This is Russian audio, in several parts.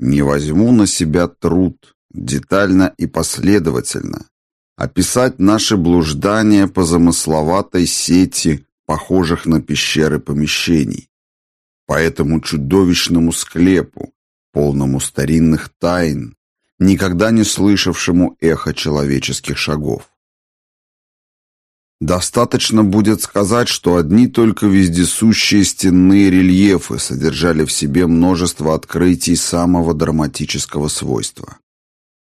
не возьму на себя труд детально и последовательно описать наши блуждания по замысловатой сети, похожих на пещеры помещений, по этому чудовищному склепу, полному старинных тайн, никогда не слышавшему эхо человеческих шагов. Достаточно будет сказать, что одни только вездесущие стенные рельефы содержали в себе множество открытий самого драматического свойства.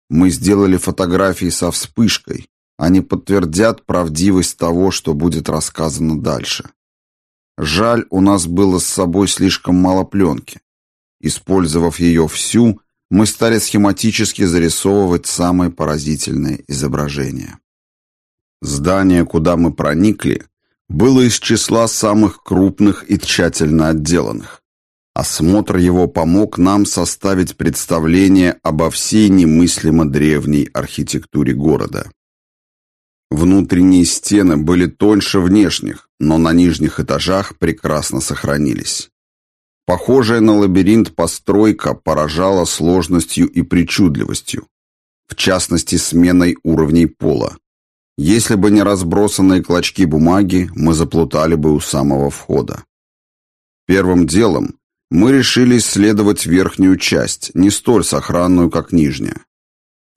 Мы сделали фотографии со вспышкой, они подтвердят правдивость того, что будет рассказано дальше. Жаль, у нас было с собой слишком мало пленки. Использовав ее всю, мы стали схематически зарисовывать самые поразительные изображения. Здание, куда мы проникли, было из числа самых крупных и тщательно отделанных. Осмотр его помог нам составить представление обо всей немыслимо древней архитектуре города. Внутренние стены были тоньше внешних, но на нижних этажах прекрасно сохранились. Похожая на лабиринт постройка поражала сложностью и причудливостью, в частности сменой уровней пола. Если бы не разбросанные клочки бумаги, мы заплутали бы у самого входа. Первым делом мы решили исследовать верхнюю часть, не столь сохранную, как нижняя.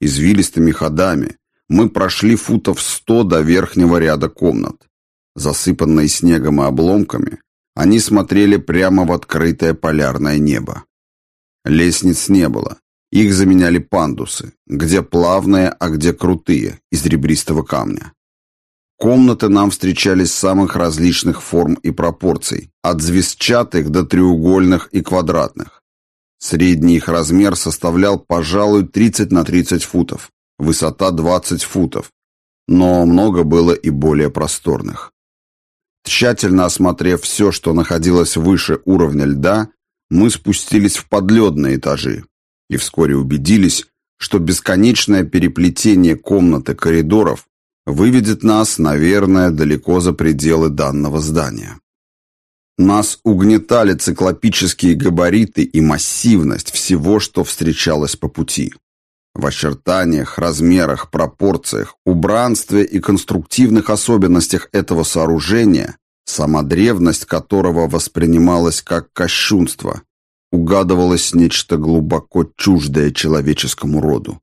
Извилистыми ходами мы прошли футов сто до верхнего ряда комнат. Засыпанные снегом и обломками, они смотрели прямо в открытое полярное небо. Лестниц не было. Их заменяли пандусы, где плавные, а где крутые, из ребристого камня. Комнаты нам встречались самых различных форм и пропорций, от звездчатых до треугольных и квадратных. Средний их размер составлял, пожалуй, 30 на 30 футов, высота 20 футов, но много было и более просторных. Тщательно осмотрев все, что находилось выше уровня льда, мы спустились в подледные этажи, и вскоре убедились, что бесконечное переплетение комнат и коридоров выведет нас, наверное, далеко за пределы данного здания. Нас угнетали циклопические габариты и массивность всего, что встречалось по пути. В очертаниях, размерах, пропорциях, убранстве и конструктивных особенностях этого сооружения, сама древность которого воспринималась как кощунство, угадывалось нечто глубоко чуждое человеческому роду.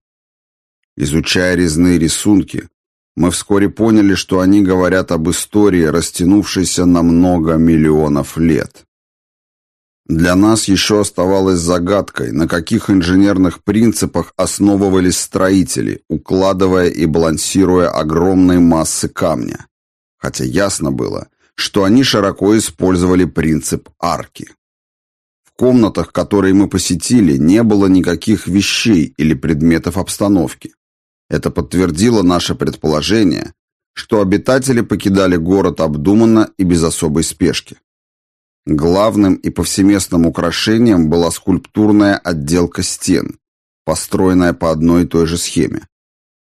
Изучая резные рисунки, мы вскоре поняли, что они говорят об истории, растянувшейся на много миллионов лет. Для нас еще оставалось загадкой, на каких инженерных принципах основывались строители, укладывая и балансируя огромные массы камня. Хотя ясно было, что они широко использовали принцип арки комнатах, которые мы посетили, не было никаких вещей или предметов обстановки. Это подтвердило наше предположение, что обитатели покидали город обдуманно и без особой спешки. Главным и повсеместным украшением была скульптурная отделка стен, построенная по одной и той же схеме.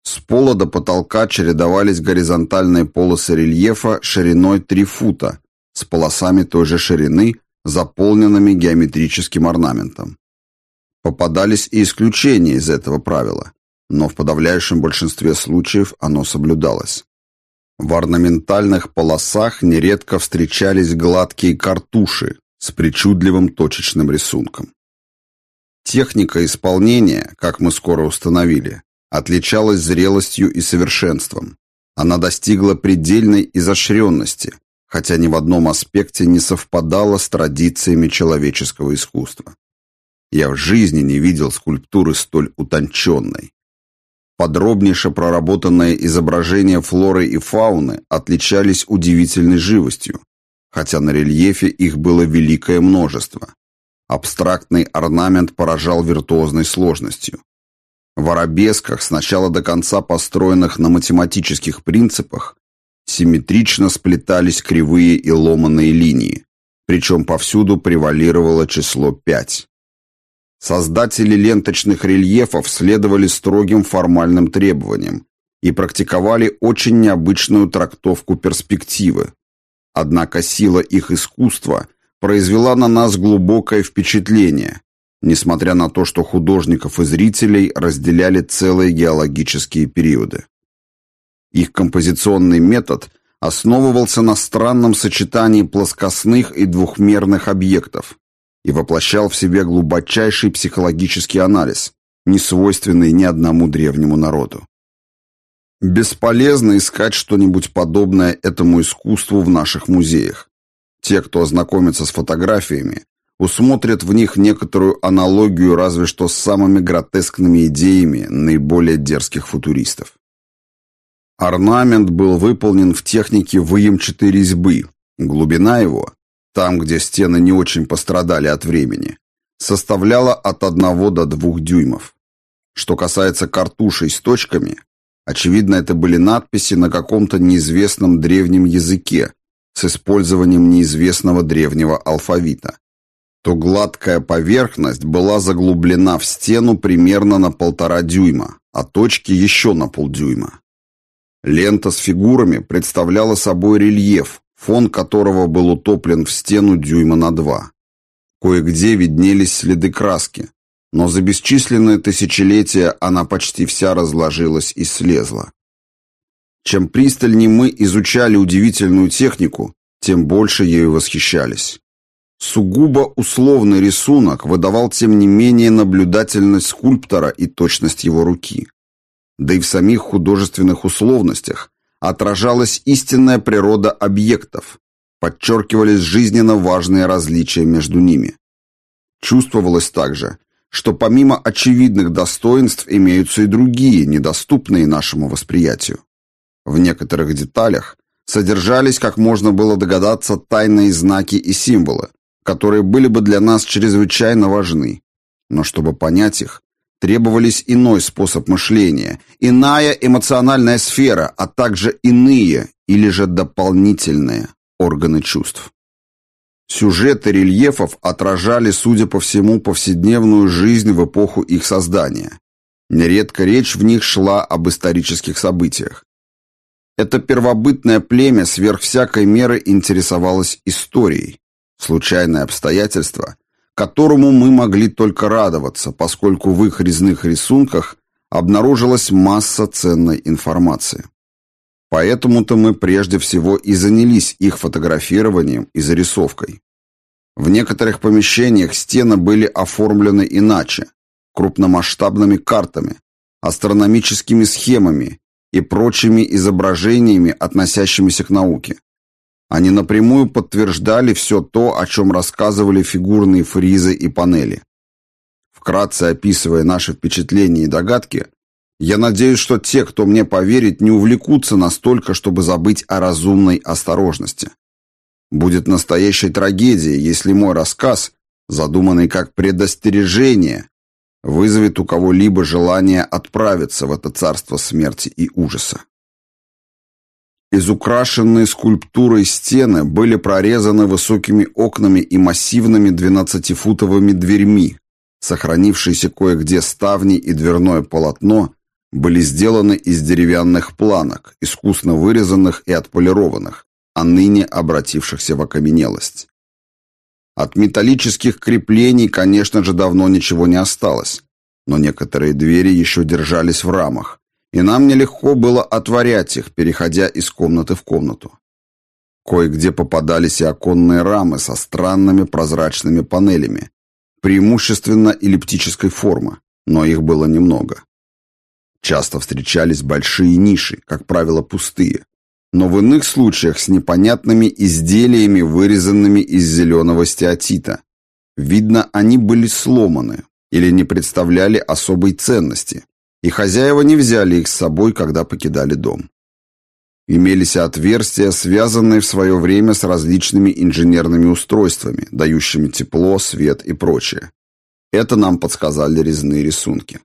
С пола до потолка чередовались горизонтальные полосы рельефа шириной 3 фута с полосами той же ширины заполненными геометрическим орнаментом. Попадались и исключения из этого правила, но в подавляющем большинстве случаев оно соблюдалось. В орнаментальных полосах нередко встречались гладкие картуши с причудливым точечным рисунком. Техника исполнения, как мы скоро установили, отличалась зрелостью и совершенством. Она достигла предельной изощренности, хотя ни в одном аспекте не совпадало с традициями человеческого искусства. Я в жизни не видел скульптуры столь утонченной. Подробнейше проработанные изображения флоры и фауны отличались удивительной живостью, хотя на рельефе их было великое множество. Абстрактный орнамент поражал виртуозной сложностью. В арабесках, сначала до конца построенных на математических принципах, Симметрично сплетались кривые и ломаные линии, причем повсюду превалировало число 5. Создатели ленточных рельефов следовали строгим формальным требованиям и практиковали очень необычную трактовку перспективы. Однако сила их искусства произвела на нас глубокое впечатление, несмотря на то, что художников и зрителей разделяли целые геологические периоды. Их композиционный метод основывался на странном сочетании плоскостных и двухмерных объектов и воплощал в себе глубочайший психологический анализ, не свойственный ни одному древнему народу. Бесполезно искать что-нибудь подобное этому искусству в наших музеях. Те, кто ознакомится с фотографиями, усмотрят в них некоторую аналогию разве что с самыми гротескными идеями наиболее дерзких футуристов. Орнамент был выполнен в технике выемчатой резьбы. Глубина его, там, где стены не очень пострадали от времени, составляла от 1 до 2 дюймов. Что касается картушей с точками, очевидно, это были надписи на каком-то неизвестном древнем языке с использованием неизвестного древнего алфавита то гладкая поверхность была заглублена в стену примерно на полтора дюйма, а точки еще на полдюйма. Лента с фигурами представляла собой рельеф, фон которого был утоплен в стену дюйма на два. Кое-где виднелись следы краски, но за бесчисленные тысячелетия она почти вся разложилась и слезла. Чем пристальнее мы изучали удивительную технику, тем больше ею восхищались. Сугубо условный рисунок выдавал тем не менее наблюдательность скульптора и точность его руки. Да и в самих художественных условностях отражалась истинная природа объектов, подчеркивались жизненно важные различия между ними. Чувствовалось также, что помимо очевидных достоинств имеются и другие, недоступные нашему восприятию. В некоторых деталях содержались, как можно было догадаться, тайные знаки и символы, которые были бы для нас чрезвычайно важны. Но чтобы понять их, требовались иной способ мышления, иная эмоциональная сфера, а также иные или же дополнительные органы чувств. Сюжеты рельефов отражали, судя по всему, повседневную жизнь в эпоху их создания. Нередко речь в них шла об исторических событиях. Это первобытное племя сверх всякой меры интересовалось историей, Случайное обстоятельство, которому мы могли только радоваться, поскольку в их резных рисунках обнаружилась масса ценной информации. Поэтому-то мы прежде всего и занялись их фотографированием и зарисовкой. В некоторых помещениях стены были оформлены иначе, крупномасштабными картами, астрономическими схемами и прочими изображениями, относящимися к науке. Они напрямую подтверждали все то, о чем рассказывали фигурные фризы и панели. Вкратце описывая наши впечатления и догадки, я надеюсь, что те, кто мне поверит, не увлекутся настолько, чтобы забыть о разумной осторожности. Будет настоящей трагедией, если мой рассказ, задуманный как предостережение, вызовет у кого-либо желание отправиться в это царство смерти и ужаса. Изукрашенные скульптурой стены были прорезаны высокими окнами и массивными двенадцатифутовыми дверьми. Сохранившиеся кое-где ставни и дверное полотно были сделаны из деревянных планок, искусно вырезанных и отполированных, а ныне обратившихся в окаменелость. От металлических креплений, конечно же, давно ничего не осталось, но некоторые двери еще держались в рамах, и нам нелегко было отворять их, переходя из комнаты в комнату. Кое-где попадались и оконные рамы со странными прозрачными панелями, преимущественно эллиптической формы, но их было немного. Часто встречались большие ниши, как правило, пустые, но в иных случаях с непонятными изделиями, вырезанными из зеленого стеатита. Видно, они были сломаны или не представляли особой ценности, и хозяева не взяли их с собой, когда покидали дом. Имелись отверстия, связанные в свое время с различными инженерными устройствами, дающими тепло, свет и прочее. Это нам подсказали резные рисунки.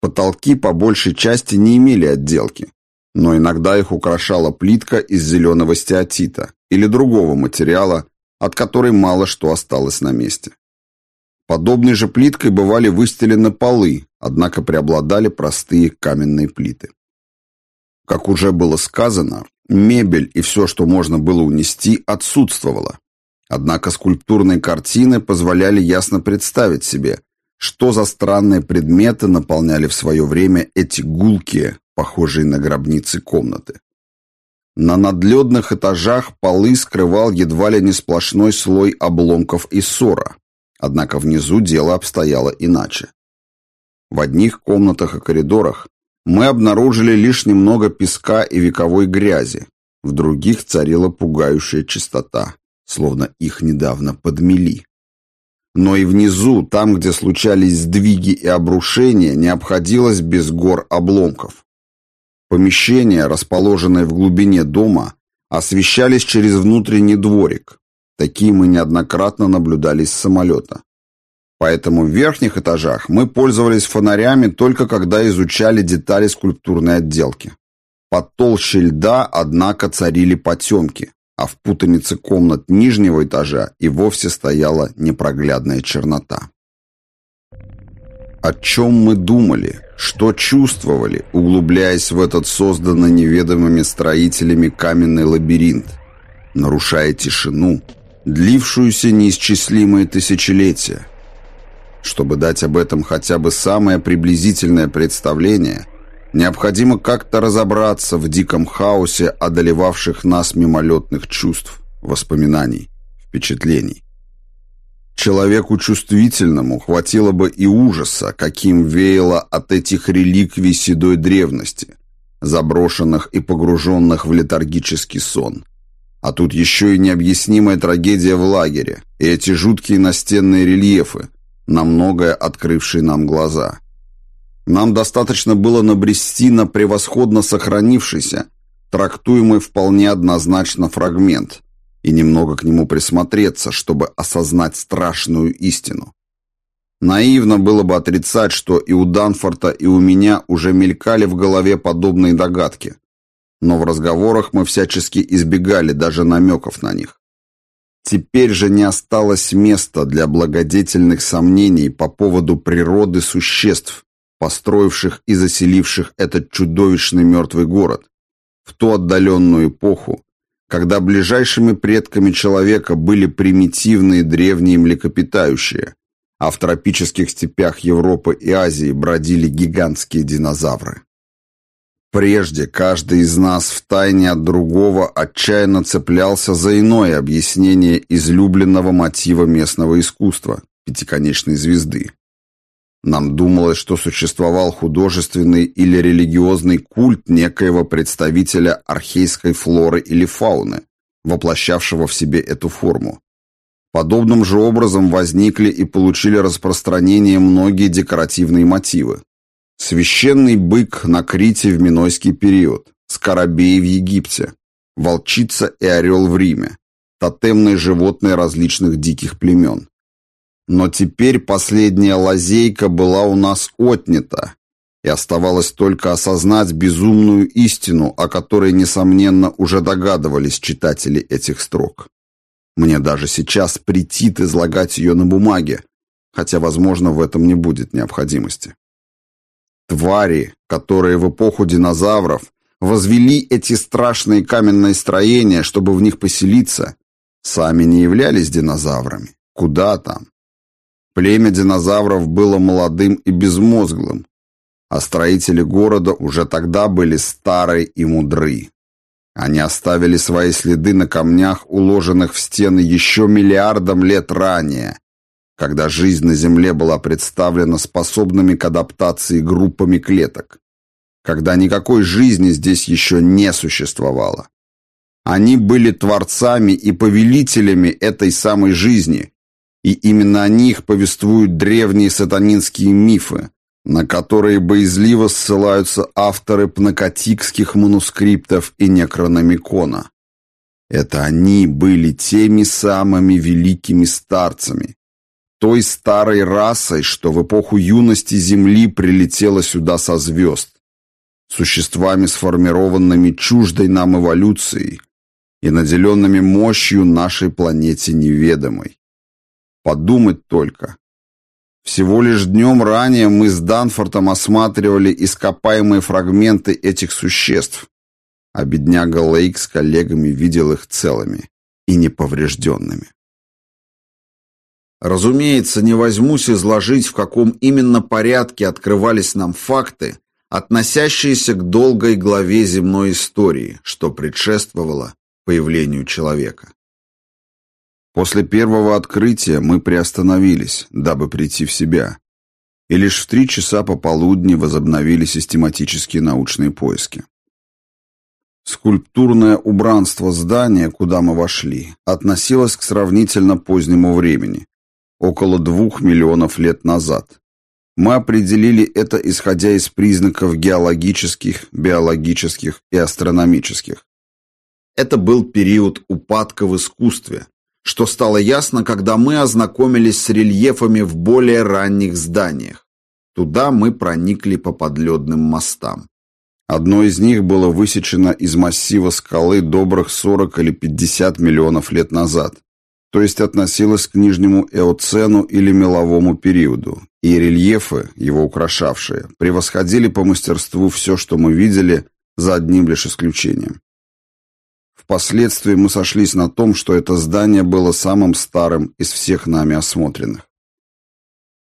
Потолки по большей части не имели отделки, но иногда их украшала плитка из зеленого стеатита или другого материала, от которой мало что осталось на месте. Подобной же плиткой бывали выстелены полы, однако преобладали простые каменные плиты. Как уже было сказано, мебель и все, что можно было унести, отсутствовало. Однако скульптурные картины позволяли ясно представить себе, что за странные предметы наполняли в свое время эти гулкие, похожие на гробницы комнаты. На надледных этажах полы скрывал едва ли не сплошной слой обломков и ссора, однако внизу дело обстояло иначе. В одних комнатах и коридорах мы обнаружили лишь немного песка и вековой грязи, в других царила пугающая чистота, словно их недавно подмели. Но и внизу, там, где случались сдвиги и обрушения, не обходилось без гор обломков. Помещения, расположенные в глубине дома, освещались через внутренний дворик. Такие мы неоднократно наблюдали с самолета. Поэтому в верхних этажах мы пользовались фонарями только когда изучали детали скульптурной отделки. Под толще льда, однако, царили потемки, а в путанице комнат нижнего этажа и вовсе стояла непроглядная чернота. О чем мы думали, что чувствовали, углубляясь в этот созданный неведомыми строителями каменный лабиринт, нарушая тишину, длившуюся неисчислимые тысячелетия. Чтобы дать об этом хотя бы самое приблизительное представление, необходимо как-то разобраться в диком хаосе одолевавших нас мимолетных чувств, воспоминаний, впечатлений. Человеку чувствительному хватило бы и ужаса, каким веяло от этих реликвий седой древности, заброшенных и погруженных в летаргический сон. А тут еще и необъяснимая трагедия в лагере, и эти жуткие настенные рельефы, на многое открывшие нам глаза. Нам достаточно было набрести на превосходно сохранившийся, трактуемый вполне однозначно фрагмент – и немного к нему присмотреться, чтобы осознать страшную истину. Наивно было бы отрицать, что и у Данфорта, и у меня уже мелькали в голове подобные догадки, но в разговорах мы всячески избегали даже намеков на них. Теперь же не осталось места для благодетельных сомнений по поводу природы существ, построивших и заселивших этот чудовищный мертвый город в ту отдаленную эпоху, когда ближайшими предками человека были примитивные древние млекопитающие, а в тропических степях Европы и Азии бродили гигантские динозавры. Прежде каждый из нас втайне от другого отчаянно цеплялся за иное объяснение излюбленного мотива местного искусства – пятиконечной звезды. Нам думалось, что существовал художественный или религиозный культ некоего представителя архейской флоры или фауны, воплощавшего в себе эту форму. Подобным же образом возникли и получили распространение многие декоративные мотивы. Священный бык на Крите в Минойский период, скоробей в Египте, волчица и орел в Риме, тотемные животные различных диких племен. Но теперь последняя лазейка была у нас отнята, и оставалось только осознать безумную истину, о которой, несомненно, уже догадывались читатели этих строк. Мне даже сейчас претит излагать ее на бумаге, хотя, возможно, в этом не будет необходимости. Твари, которые в эпоху динозавров возвели эти страшные каменные строения, чтобы в них поселиться, сами не являлись динозаврами. Куда там? Племя динозавров было молодым и безмозглым, а строители города уже тогда были стары и мудры. Они оставили свои следы на камнях, уложенных в стены еще миллиардом лет ранее, когда жизнь на Земле была представлена способными к адаптации группами клеток, когда никакой жизни здесь еще не существовало. Они были творцами и повелителями этой самой жизни, и именно о них повествуют древние сатанинские мифы, на которые боязливо ссылаются авторы пнакотикских манускриптов и некрономикона. Это они были теми самыми великими старцами, той старой расой, что в эпоху юности Земли прилетела сюда со звезд, существами, сформированными чуждой нам эволюцией и наделенными мощью нашей планете неведомой. Подумать только. Всего лишь днем ранее мы с Данфортом осматривали ископаемые фрагменты этих существ, а бедняга Лейк с коллегами видел их целыми и неповрежденными. Разумеется, не возьмусь изложить, в каком именно порядке открывались нам факты, относящиеся к долгой главе земной истории, что предшествовало появлению человека. После первого открытия мы приостановились, дабы прийти в себя, и лишь в три часа пополудни возобновили систематические научные поиски. Скульптурное убранство здания, куда мы вошли, относилось к сравнительно позднему времени, около двух миллионов лет назад. Мы определили это, исходя из признаков геологических, биологических и астрономических. Это был период упадка в искусстве, что стало ясно, когда мы ознакомились с рельефами в более ранних зданиях. Туда мы проникли по подледным мостам. Одно из них было высечено из массива скалы добрых 40 или 50 миллионов лет назад, то есть относилось к нижнему эоцену или меловому периоду, и рельефы, его украшавшие, превосходили по мастерству все, что мы видели, за одним лишь исключением. Впоследствии мы сошлись на том, что это здание было самым старым из всех нами осмотренных.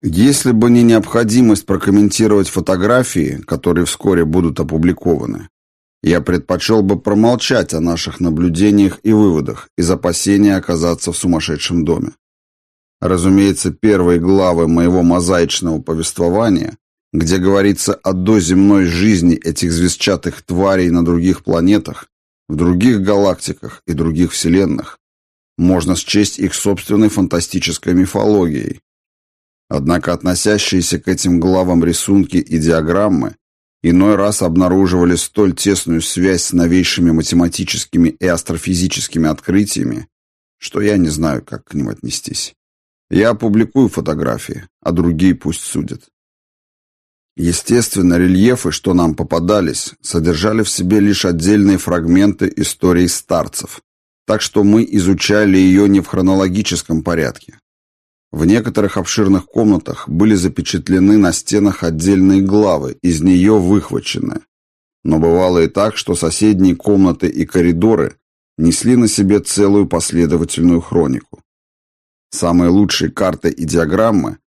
Если бы не необходимость прокомментировать фотографии, которые вскоре будут опубликованы, я предпочел бы промолчать о наших наблюдениях и выводах из опасения оказаться в сумасшедшем доме. Разумеется, первые главы моего мозаичного повествования, где говорится о доземной жизни этих звездчатых тварей на других планетах, в других галактиках и других вселенных, можно счесть их собственной фантастической мифологией. Однако относящиеся к этим главам рисунки и диаграммы иной раз обнаруживали столь тесную связь с новейшими математическими и астрофизическими открытиями, что я не знаю, как к ним отнестись. Я опубликую фотографии, а другие пусть судят. Естественно, рельефы, что нам попадались, содержали в себе лишь отдельные фрагменты истории старцев, так что мы изучали ее не в хронологическом порядке. В некоторых обширных комнатах были запечатлены на стенах отдельные главы, из нее выхвачены. Но бывало и так, что соседние комнаты и коридоры несли на себе целую последовательную хронику. Самые лучшие карты и диаграммы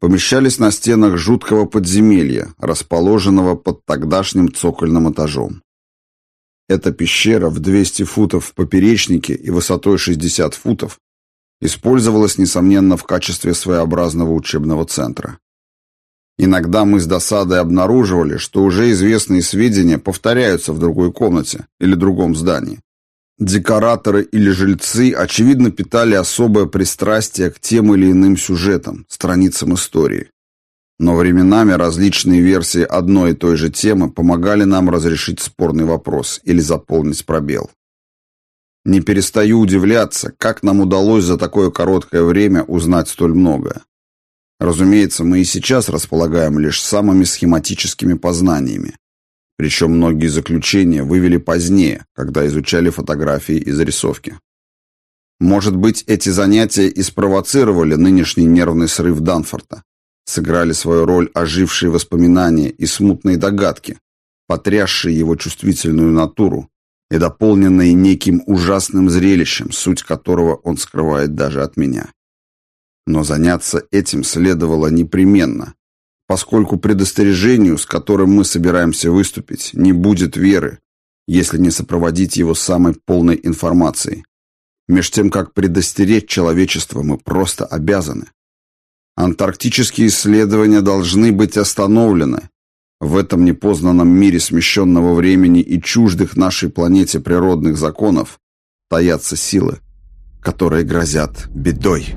помещались на стенах жуткого подземелья, расположенного под тогдашним цокольным этажом. Эта пещера в 200 футов в поперечнике и высотой 60 футов использовалась, несомненно, в качестве своеобразного учебного центра. Иногда мы с досадой обнаруживали, что уже известные сведения повторяются в другой комнате или другом здании. Декораторы или жильцы, очевидно, питали особое пристрастие к тем или иным сюжетам, страницам истории. Но временами различные версии одной и той же темы помогали нам разрешить спорный вопрос или заполнить пробел. Не перестаю удивляться, как нам удалось за такое короткое время узнать столь многое. Разумеется, мы и сейчас располагаем лишь самыми схематическими познаниями, причем многие заключения вывели позднее, когда изучали фотографии и зарисовки. Может быть, эти занятия и спровоцировали нынешний нервный срыв Данфорта, сыграли свою роль ожившие воспоминания и смутные догадки, потрясшие его чувствительную натуру и дополненные неким ужасным зрелищем, суть которого он скрывает даже от меня. Но заняться этим следовало непременно, поскольку предостережению, с которым мы собираемся выступить, не будет веры, если не сопроводить его самой полной информацией. Меж тем, как предостеречь человечество мы просто обязаны. Антарктические исследования должны быть остановлены. В этом непознанном мире смещенного времени и чуждых нашей планете природных законов таятся силы, которые грозят бедой.